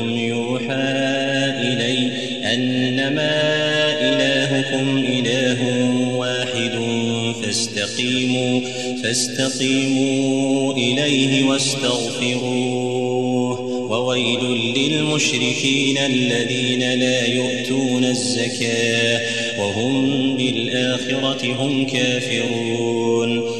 مثلكم يوحى إلي أنما إلهكم إله واحد فاستقيموا فاستقيموا إليه واستغفروه وويل للمشركين الذين لا يؤتون الزكاة وهم بالآخرة هم كافرون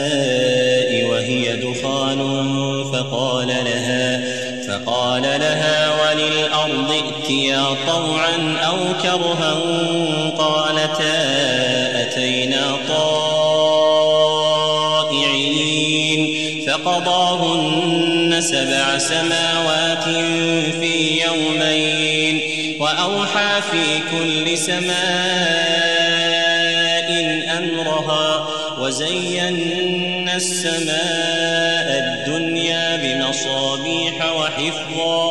ائتيا طوعا أو كرها قالتا أتينا طائعين فقضاهن سبع سماوات في يومين وأوحى في كل سماء أمرها وزينا السماء الدنيا بمصابيح وحفظا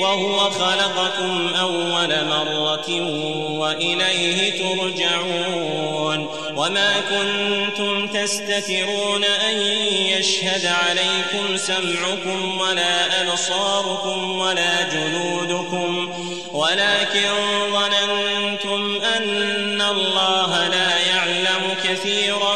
وهو خلقكم أول مرة وإليه ترجعون وما كنتم تستترون أن يشهد عليكم سمعكم ولا أبصاركم ولا جلودكم ولكن ظننتم أن الله لا يعلم كثيرا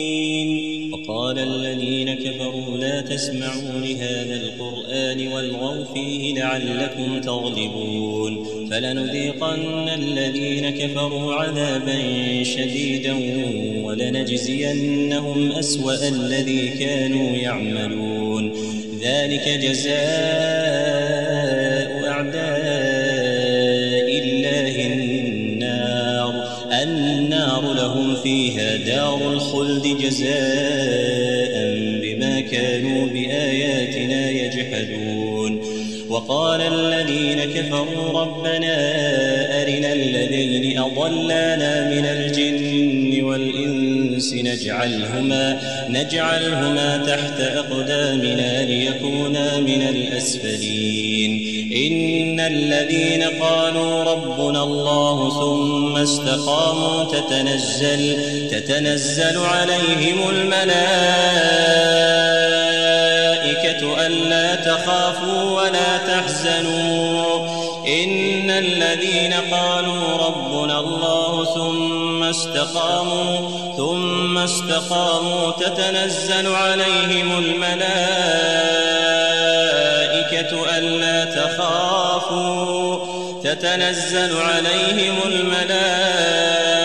تسمعوا لهذا القرآن والغوا فيه لعلكم تغلبون فلنذيقن الذين كفروا عذابا شديدا ولنجزينهم أسوأ الذي كانوا يعملون ذلك جزاء أعداء الله النار النار لهم فيها دار الخلد جزاء كانوا بآياتنا يجحدون. وقال الذين كفروا ربنا أرنا الذين أضلانا من الجن والإنس نجعلهما نجعلهما تحت أقدامنا ليكونا من الأسفلين. إن الذين قالوا ربنا الله ثم استقاموا تتنزل تتنزل عليهم الملائكة ألا تخافوا ولا تحزنوا. إن الذين قالوا ربنا الله ثم استقاموا ثم استقاموا تتنزل عليهم الملائكة ألا تخافوا تتنزل عليهم الملائكة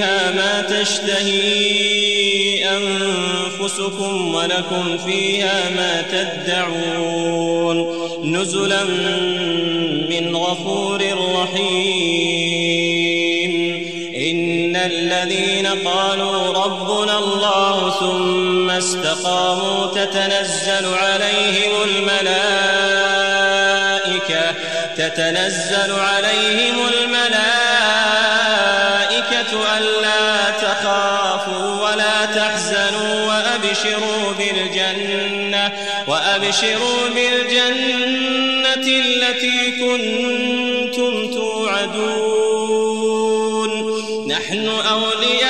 فيها ما تشتهي أنفسكم ولكم فيها ما تدعون نزلا من غفور رحيم. إن الذين قالوا ربنا الله ثم استقاموا تتنزل عليهم الملائكة تتنزل عليهم الملائكة وأبشروا بالجنة وأبشروا بالجنة التي كنتم توعدون. نحن أولياؤكم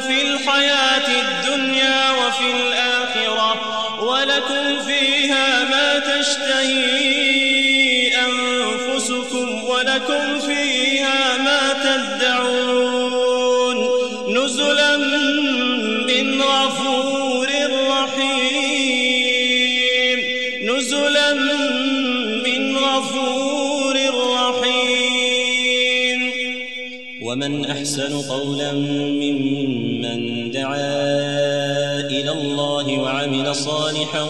في الحياة الدنيا وفي الآخرة ولكم فيها ما تشتهي أنفسكم ولكم أحسن قولا ممن دعا إلى الله وعمل صالحا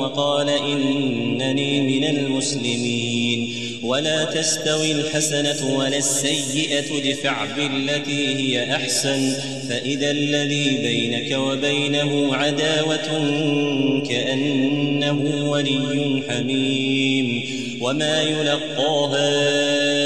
وقال إنني من المسلمين. ولا تستوي الحسنة ولا السيئة ادفع بالتي هي أحسن. فإذا الذي بينك وبينه عداوة كأنه ولي حميم. وما يلقاها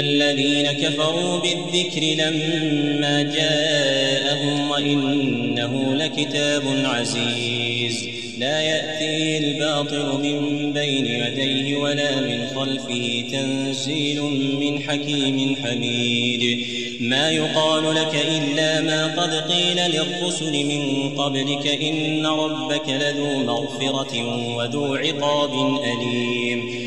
الذين كفروا بالذكر لما جاءهم وإنه لكتاب عزيز. لا يأتي الباطل من بين يديه ولا من خلفه تنزيل من حكيم حميد. ما يقال لك إلا ما قد قيل للرسل من قبلك إن ربك لذو مغفرة وذو عقاب أليم.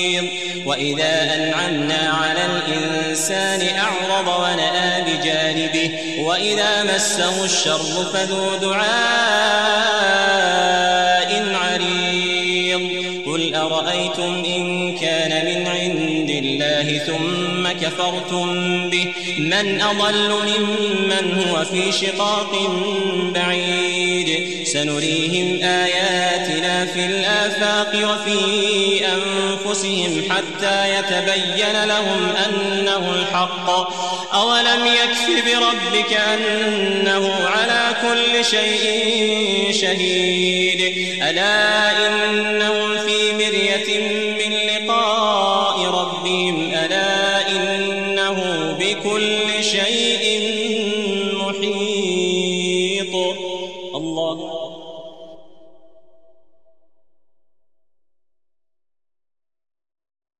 وإذا أنعمنا على الإنسان أعرض ونأى بجانبه وإذا مسه الشر فذو دعاء عريض قل أرأيتم إن الله ثم كفرتم به. من أضل ممن هو في شقاق بعيد. سنريهم آياتنا في الآفاق وفي أنفسهم حتى يتبين لهم أنه الحق. أولم يكف بربك أنه على كل شيء شهيد. ألا إنهم في مرية شيء